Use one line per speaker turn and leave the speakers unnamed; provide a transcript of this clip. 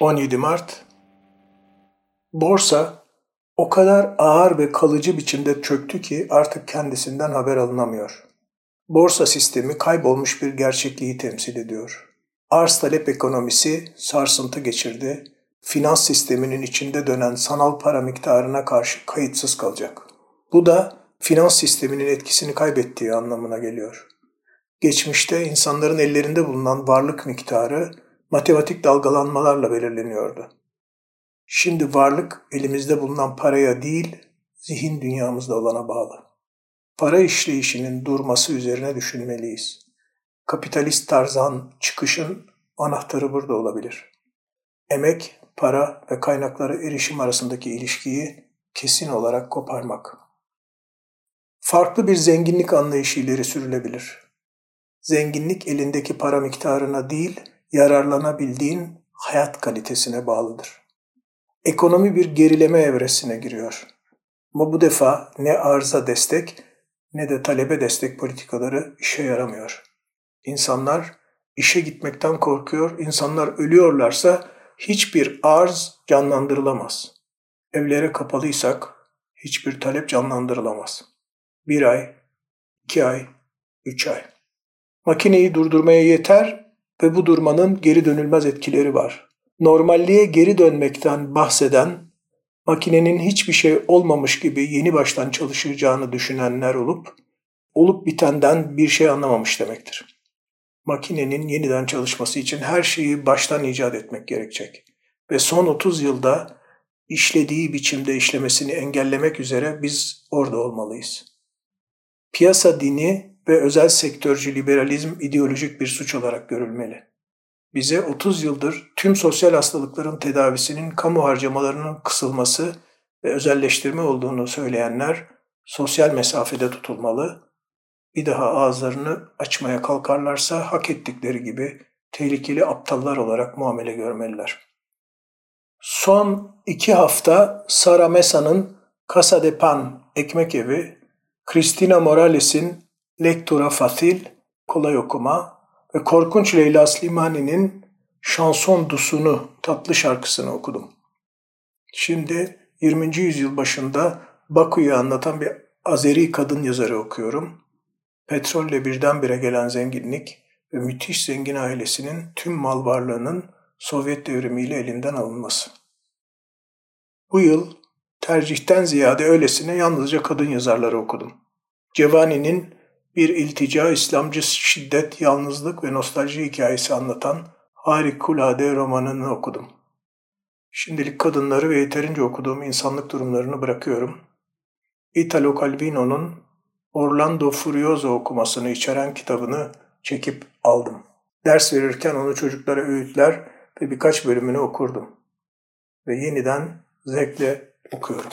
17 Mart Borsa o kadar ağır ve kalıcı biçimde çöktü ki artık kendisinden haber alınamıyor. Borsa sistemi kaybolmuş bir gerçekliği temsil ediyor. Arz talep ekonomisi sarsıntı geçirdi. Finans sisteminin içinde dönen sanal para miktarına karşı kayıtsız kalacak. Bu da finans sisteminin etkisini kaybettiği anlamına geliyor. Geçmişte insanların ellerinde bulunan varlık miktarı matematik dalgalanmalarla belirleniyordu. Şimdi varlık elimizde bulunan paraya değil, zihin dünyamızda olana bağlı. Para işleyişinin durması üzerine düşünmeliyiz. Kapitalist tarzan çıkışın anahtarı burada olabilir. Emek, para ve kaynaklara erişim arasındaki ilişkiyi kesin olarak koparmak. Farklı bir zenginlik anlayışı ileri sürülebilir. Zenginlik elindeki para miktarına değil, yararlanabildiğin hayat kalitesine bağlıdır. Ekonomi bir gerileme evresine giriyor. Ama bu defa ne arıza destek ne de talebe destek politikaları işe yaramıyor. İnsanlar işe gitmekten korkuyor. İnsanlar ölüyorlarsa hiçbir arz canlandırılamaz. Evlere kapalıysak hiçbir talep canlandırılamaz. Bir ay, iki ay, üç ay. Makineyi durdurmaya yeter ve bu durmanın geri dönülmez etkileri var. Normalliğe geri dönmekten bahseden, makinenin hiçbir şey olmamış gibi yeni baştan çalışacağını düşünenler olup, olup bitenden bir şey anlamamış demektir. Makinenin yeniden çalışması için her şeyi baştan icat etmek gerekecek. Ve son 30 yılda işlediği biçimde işlemesini engellemek üzere biz orada olmalıyız. Piyasa dini ve özel sektörcü liberalizm ideolojik bir suç olarak görülmeli. Bize 30 yıldır tüm sosyal hastalıkların tedavisinin kamu harcamalarının kısılması ve özelleştirme olduğunu söyleyenler sosyal mesafede tutulmalı, bir daha ağızlarını açmaya kalkarlarsa hak ettikleri gibi tehlikeli aptallar olarak muamele görmeliler. Son iki hafta Sara Mesa'nın Casa de Pan ekmek evi, Cristina Morales'in Lektura Fatil, kolay okuma ve Korkunç Leyla Slimani'nin Şanson Dusunu tatlı şarkısını okudum. Şimdi 20. yüzyıl başında Baku'yu anlatan bir Azeri kadın yazarı okuyorum. Petrolle birdenbire gelen zenginlik ve müthiş zengin ailesinin tüm mal varlığının Sovyet devrimiyle elinden alınması. Bu yıl tercihten ziyade öylesine yalnızca kadın yazarları okudum. Cevani'nin bir iltica, İslamcı şiddet, yalnızlık ve nostalji hikayesi anlatan harikulade romanını okudum. Şimdilik kadınları ve yeterince okuduğum insanlık durumlarını bırakıyorum. Italo Calvino'nun Orlando Furioso okumasını içeren kitabını çekip aldım. Ders verirken onu çocuklara öğütler ve birkaç bölümünü okurdum. Ve yeniden zevkle okuyorum.